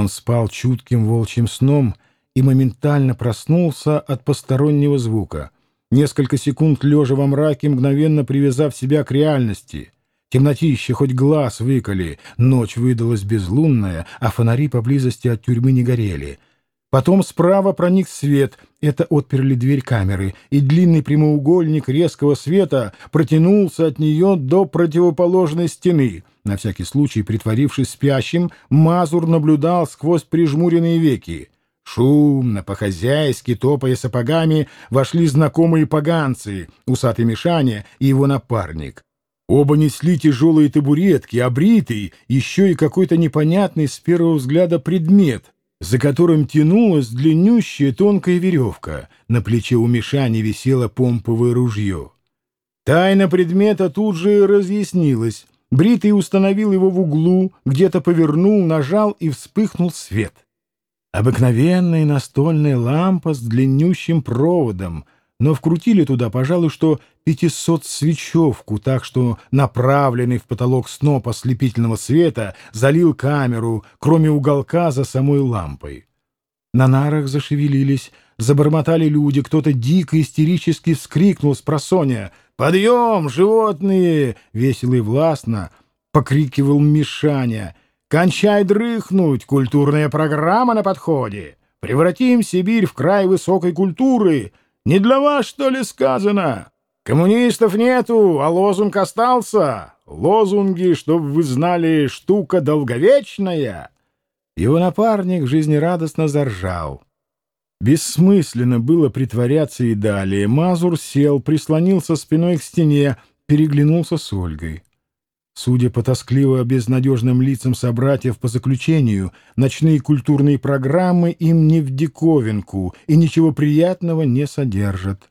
Он спал чутким волчьим сном и моментально проснулся от постороннего звука. Несколько секунд лежа во мраке, мгновенно привязав себя к реальности. Темнотище хоть глаз выколи, ночь выдалась безлунная, а фонари поблизости от тюрьмы не горели — Потом справа проник свет, это отперли дверь камеры, и длинный прямоугольник резкого света протянулся от нее до противоположной стены. На всякий случай, притворившись спящим, Мазур наблюдал сквозь прижмуренные веки. Шумно, по-хозяйски, топая сапогами, вошли знакомые поганцы, усатый Мишаня и его напарник. Оба несли тяжелые табуретки, обритый, еще и какой-то непонятный с первого взгляда предмет — за которым тянулась длиннющая тонкая веревка. На плече у Мишани висело помповое ружье. Тайна предмета тут же разъяснилась. Бритый установил его в углу, где-то повернул, нажал и вспыхнул свет. Обыкновенная настольная лампа с длиннющим проводом — но вкрутили туда, пожалуй, что пятисот свечевку, так что направленный в потолок сноп ослепительного света залил камеру, кроме уголка за самой лампой. На нарах зашевелились, забормотали люди, кто-то дико истерически вскрикнул с просоня «Подъем, животные!» — весело и властно покрикивал Мишаня. «Кончай дрыхнуть! Культурная программа на подходе! Превратим Сибирь в край высокой культуры!» Не для вас, что ли, сказано? Коммунистов нету, а лозунг остался. Лозунги, чтоб вы знали, штука долговечная. Его напарник жизнерадостно заржал. Бессмысленно было притворяться и далее. Мазур сел, прислонился спиной к стене, переглянулся с Ольгой. Судя по тоскливо безнадежным лицам собратьев по заключению, ночные культурные программы им не в диковинку и ничего приятного не содержат.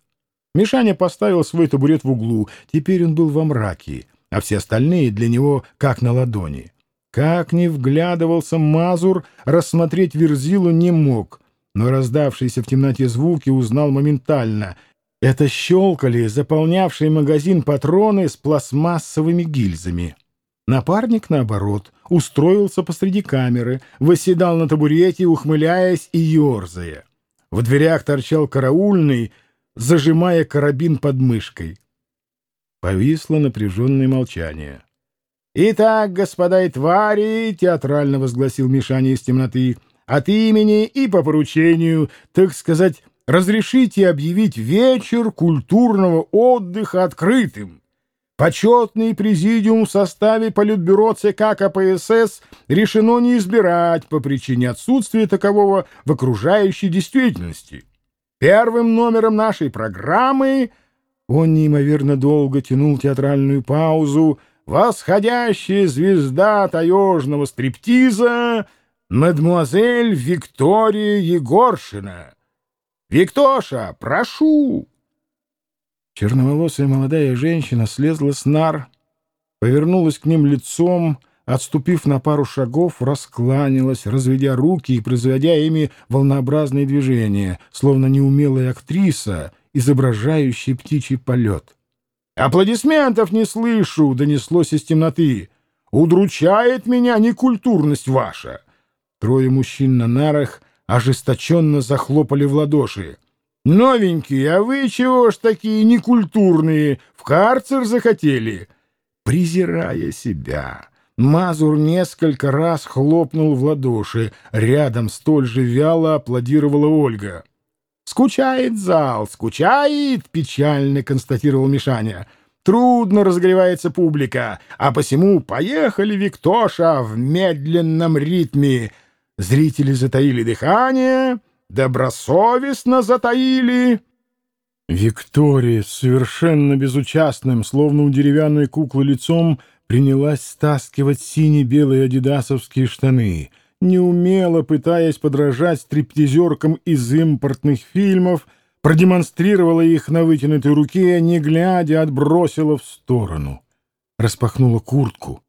Мишаня поставил свой табурет в углу, теперь он был во мраке, а все остальные для него как на ладони. Как ни вглядывался Мазур, рассмотреть Верзилу не мог, но раздавшиеся в темноте звуки узнал моментально. Это щелкали заполнявшие магазин патроны с пластмассовыми гильзами. Напарник, наоборот, устроился посреди камеры, восседал на табурете, ухмыляясь и ерзая. В дверях торчал караульный, зажимая карабин под мышкой. Повисло напряженное молчание. «Итак, господа и твари!» — театрально возгласил Мишаня из темноты. «От имени и по поручению, так сказать, разрешите объявить вечер культурного отдыха открытым. Почетный президиум в составе Политбюро ЦК КПСС решено не избирать по причине отсутствия такового в окружающей действительности. Первым номером нашей программы он неимоверно долго тянул театральную паузу «Восходящая звезда таежного стриптиза мадемуазель Виктория Егоршина». «Виктоша, прошу!» Черноволосая молодая женщина слезла с нар, повернулась к ним лицом, отступив на пару шагов, раскланялась, разведя руки и производя ими волнообразные движения, словно неумелая актриса, изображающая птичий полет. «Аплодисментов не слышу!» — донеслось из темноты. «Удручает меня некультурность ваша!» Трое мужчин на нарах ожесточенно захлопали в ладоши. «Новенькие, а вы чего ж такие некультурные? В карцер захотели?» Презирая себя, Мазур несколько раз хлопнул в ладоши. Рядом столь же вяло аплодировала Ольга. «Скучает зал, скучает!» — печально констатировал Мишаня. «Трудно разогревается публика, а посему поехали, Виктоша, в медленном ритме!» Зрители затаили дыхание добросовестно затаили. Виктория, совершенно безучастным, словно у деревянной куклы лицом, принялась стаскивать сине-белые адидасовские штаны, неумело пытаясь подражать стриптизеркам из импортных фильмов, продемонстрировала их на вытянутой руке, не глядя, отбросила в сторону. Распахнула куртку.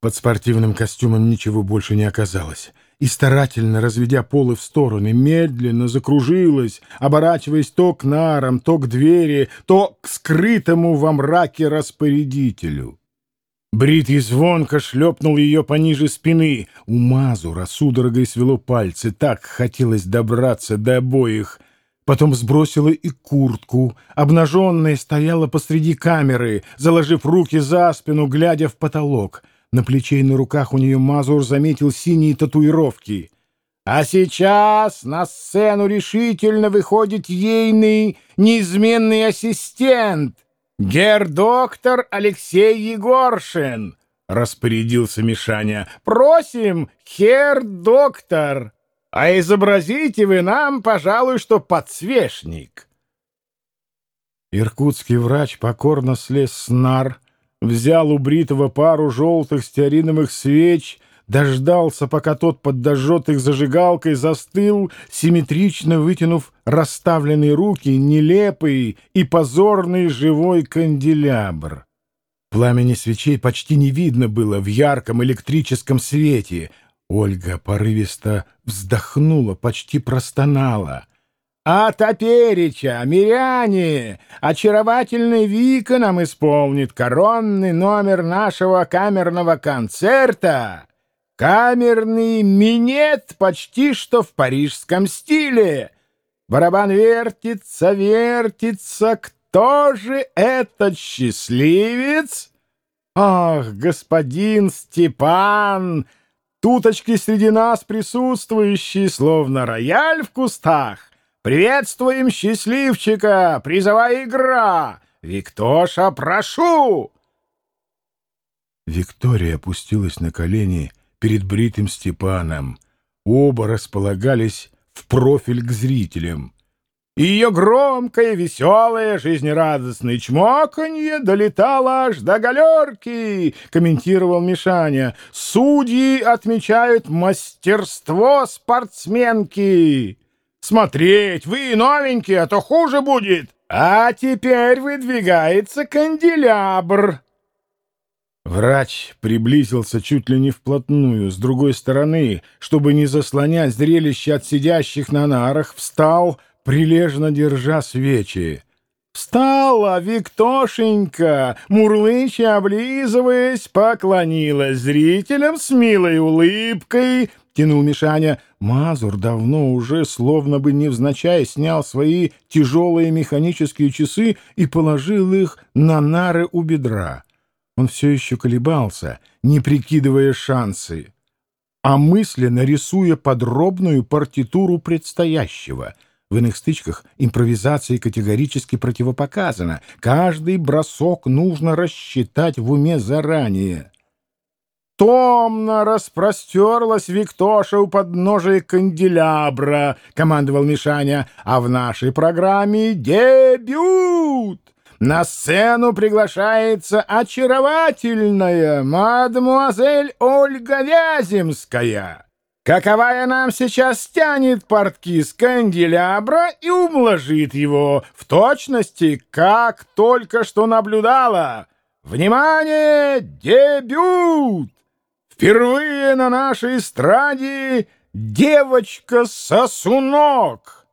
Под спортивным костюмом ничего больше не оказалось и, старательно разведя полы в стороны, медленно закружилась, оборачиваясь то к нарам, то к двери, то к скрытому во мраке распорядителю. Бритый звонко шлепнул ее пониже спины. У Мазура судорогой свело пальцы. Так хотелось добраться до обоих. Потом сбросила и куртку. Обнаженная стояла посреди камеры, заложив руки за спину, глядя в потолок. На плече и на руках у нее Мазур заметил синие татуировки. А сейчас на сцену решительно выходит ейный неизменный ассистент, гер-доктор Алексей Егоршин, — распорядился Мишаня. — Просим, хер-доктор, а изобразите вы нам, пожалуй, что подсвечник. Иркутский врач покорно слез с нар, взял у бритого пару желтых стеариновых свеч — дождался, пока тот подожжет их зажигалкой, застыл, симметрично вытянув расставленные руки, нелепый и позорный живой канделябр. Пламени свечей почти не видно было в ярком электрическом свете. Ольга порывисто вздохнула, почти простонала. «А топереча, миряне, очаровательный Вика нам исполнит коронный номер нашего камерного концерта!» Камерный минет почти что в парижском стиле. Барабан вертится, вертится. Кто же этот счастливец? Ах, господин Степан! Туточки среди нас присутствующие, словно рояль в кустах. Приветствуем счастливчика! Призовая игра! Виктоша, прошу!» Виктория опустилась на колени перед бритым Степаном. Оба располагались в профиль к зрителям. И ее громкое, веселое, жизнерадостное чмоканье долетало аж до галерки, комментировал Мишаня. Судьи отмечают мастерство спортсменки. Смотреть, вы новенькие, а то хуже будет. А теперь выдвигается канделябр. Врач приблизился чуть ли не вплотную, с другой стороны, чтобы не заслонять зрелище от сидящих на нарах, встал, прилежно держа свечи. Встала Виктошенька, мурлыча облизываясь, поклонилась зрителям с милой улыбкой, тянул Мишаня. Мазур давно уже, словно бы невзначай, снял свои тяжелые механические часы и положил их на нары у бедра. Он все еще колебался, не прикидывая шансы, а мысленно рисуя подробную партитуру предстоящего. В иных стычках импровизация категорически противопоказана. Каждый бросок нужно рассчитать в уме заранее. «Томно распростерлась Виктоша у подножия канделябра», — командовал Мишаня, «а в нашей программе дебют!» На сцену приглашается очаровательная мадемуазель Ольга Вяземская, каковая нам сейчас тянет портки с канделябра и умложит его в точности, как только что наблюдала. Внимание! Дебют! Впервые на нашей эстраде девочка-сосунок!